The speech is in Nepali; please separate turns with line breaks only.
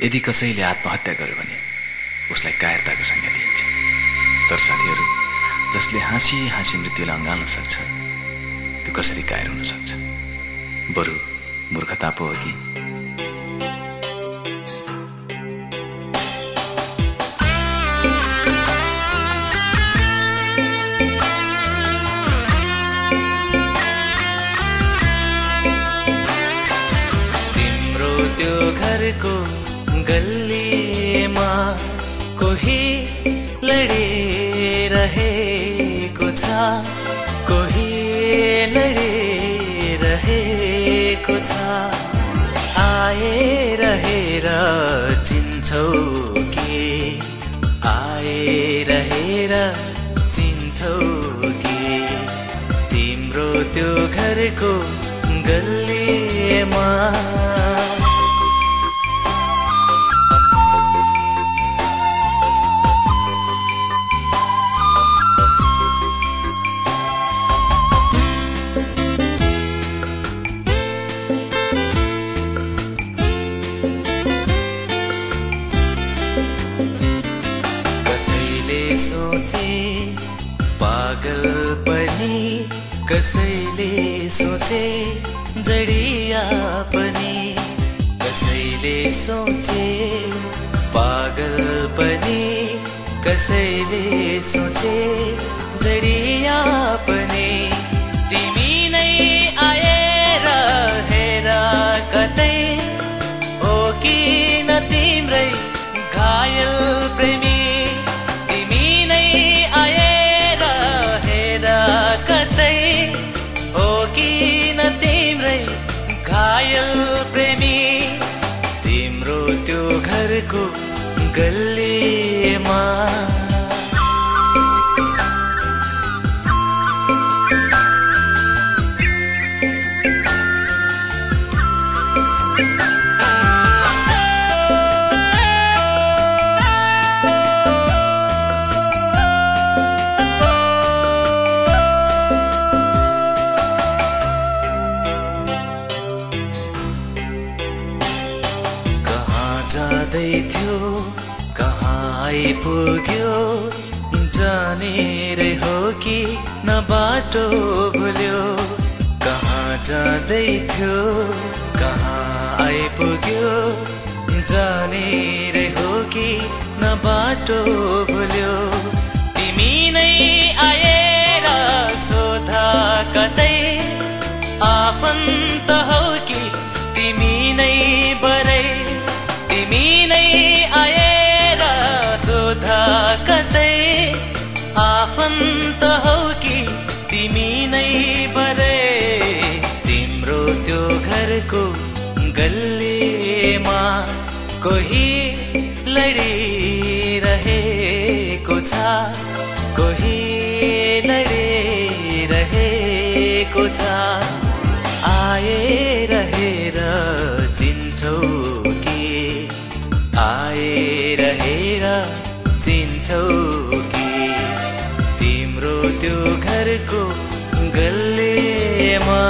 यदि कसैले आत्महत्या गर्यो भने उसलाई कायरताको संज्ञा दिइन्छ। तर साथीहरू जसले हाँसी हाँसी मृत्युलाई अँगाल्न सक्छ त्यो कसरी कायर हुन सक्छ? बरु मूर्खता पो हो कि?
गल्लीमा कोही लडिरहेको छ। कोही लडिरहेको छ। आएर हेर चिन्छौ कि? आएर हेर चिन्छौ कि? तिम्रो त्यो घरको गल्लीमा सोचे। पागल पनि कसैले सोचे। जडिया पनि कसैले सोचे। पागल पनि कसैले सोचे। जडिया गल्लीमा। जाँदै थियो आइपुग्यो। जानेर हो कि न बाटो भुल्यो। कहाँ जाँदै थियो कहाँ आइपुग्यो। जानेर हो कि न बाटो भुल्यो। तिमी नै आएर सोधा कतै। आफन्त घरको गल्लीमा कोही लडिरहेको छ कोही लडिरहेको छ। आएर हेर चिन्छौ कि? आएर हेर चिन्छौ कि? तिम्रो त्यो घरको गल्लीमा